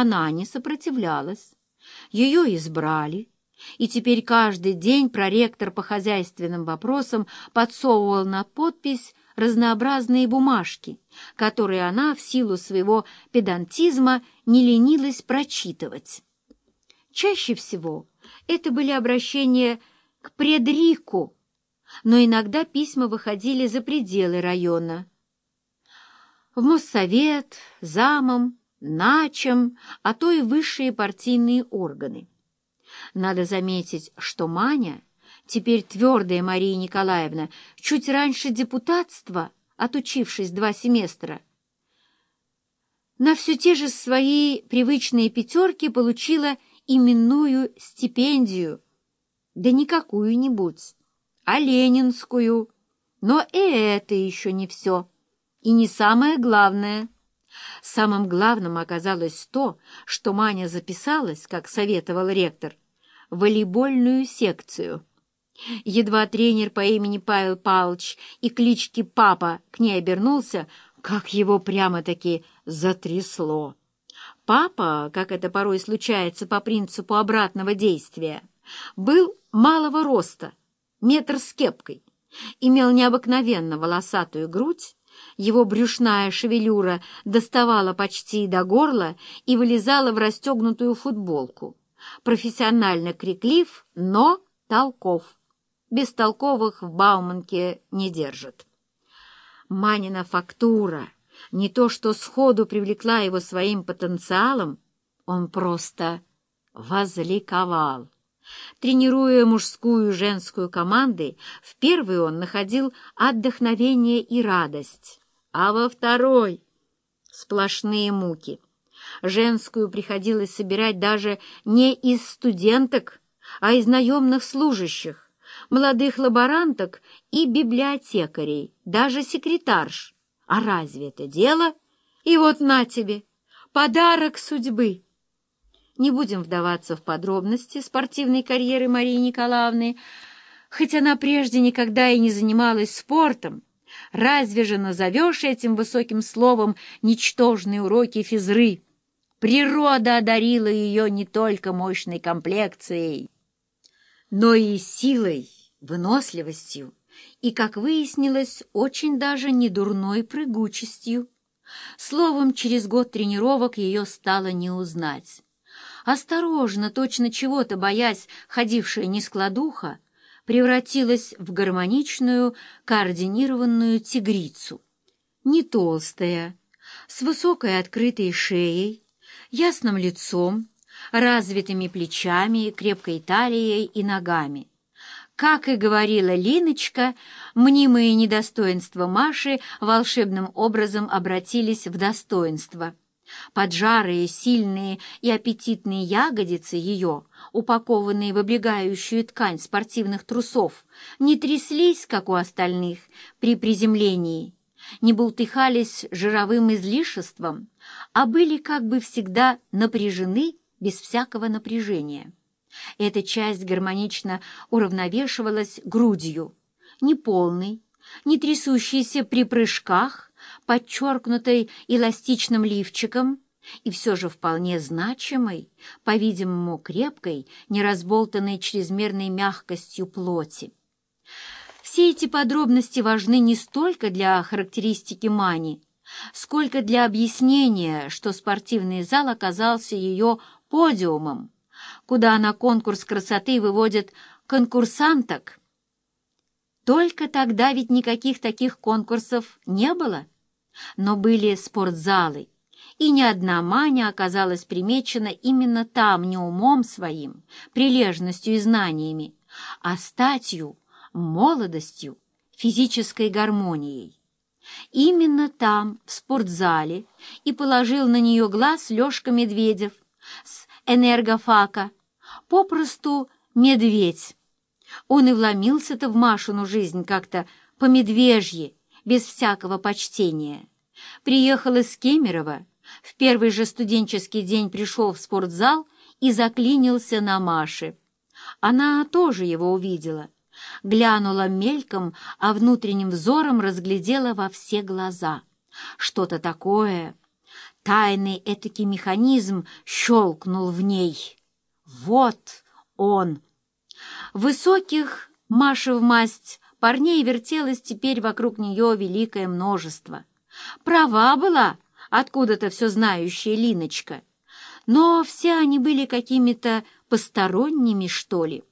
она не сопротивлялась. Ее избрали, и теперь каждый день проректор по хозяйственным вопросам подсовывал на подпись разнообразные бумажки, которые она в силу своего педантизма не ленилась прочитывать. Чаще всего это были обращения к предрику, но иногда письма выходили за пределы района. В Моссовет, замом, начем, а то и высшие партийные органы. Надо заметить, что Маня, теперь твердая Мария Николаевна, чуть раньше депутатства, отучившись два семестра, на все те же свои привычные пятерки получила именную стипендию, да не какую-нибудь, а ленинскую. Но и это еще не все, и не самое главное — Самым главным оказалось то, что Маня записалась, как советовал ректор, в волейбольную секцию. Едва тренер по имени Павел Павлович и клички Папа к ней обернулся, как его прямо-таки затрясло. Папа, как это порой случается по принципу обратного действия, был малого роста, метр с кепкой, имел необыкновенно волосатую грудь, его брюшная шевелюра доставала почти до горла и вылезала в расстегнутую футболку. Профессионально криклив, но толков. Бестолковых в Бауманке не держит. Манина фактура не то что сходу привлекла его своим потенциалом, он просто возликовал. Тренируя мужскую и женскую команды, в первый он находил отдохновение и радость, а во второй — сплошные муки. Женскую приходилось собирать даже не из студенток, а из наемных служащих, молодых лаборанток и библиотекарей, даже секретарш. А разве это дело? И вот на тебе, подарок судьбы. Не будем вдаваться в подробности спортивной карьеры Марии Николаевны, хоть она прежде никогда и не занималась спортом, разве же назовешь этим высоким словом ничтожные уроки физры? Природа одарила ее не только мощной комплекцией, но и силой, выносливостью и, как выяснилось, очень даже недурной прыгучестью. Словом, через год тренировок ее стало не узнать осторожно, точно чего-то боясь, ходившая нескладуха, превратилась в гармоничную, координированную тигрицу. Не толстая, с высокой открытой шеей, ясным лицом, развитыми плечами, крепкой талией и ногами. Как и говорила Линочка, мнимые недостоинства Маши волшебным образом обратились в достоинство — Поджарые, сильные и аппетитные ягодицы ее, упакованные в облегающую ткань спортивных трусов, не тряслись, как у остальных, при приземлении, не бултыхались жировым излишеством, а были как бы всегда напряжены без всякого напряжения. Эта часть гармонично уравновешивалась грудью, неполной, не трясущейся при прыжках, подчеркнутой эластичным лифчиком и все же вполне значимой, по-видимому, крепкой, неразболтанной чрезмерной мягкостью плоти. Все эти подробности важны не столько для характеристики Мани, сколько для объяснения, что спортивный зал оказался ее подиумом, куда на конкурс красоты выводят конкурсанток. Только тогда ведь никаких таких конкурсов не было но были спортзалы, и ни одна Маня оказалась примечена именно там не умом своим, прилежностью и знаниями, а статью, молодостью, физической гармонией. Именно там, в спортзале, и положил на нее глаз Лешка Медведев с энергофака, попросту медведь. Он и вломился-то в Машину жизнь как-то по-медвежье, без всякого почтения. Приехал из Кемерово, в первый же студенческий день пришел в спортзал и заклинился на Маше. Она тоже его увидела, глянула мельком, а внутренним взором разглядела во все глаза. Что-то такое, Тайный этакий механизм щелкнул в ней. Вот он! Высоких, Маши в масть, парней вертелось теперь вокруг нее великое множество. Права была откуда-то все знающая Линочка, но все они были какими-то посторонними, что ли.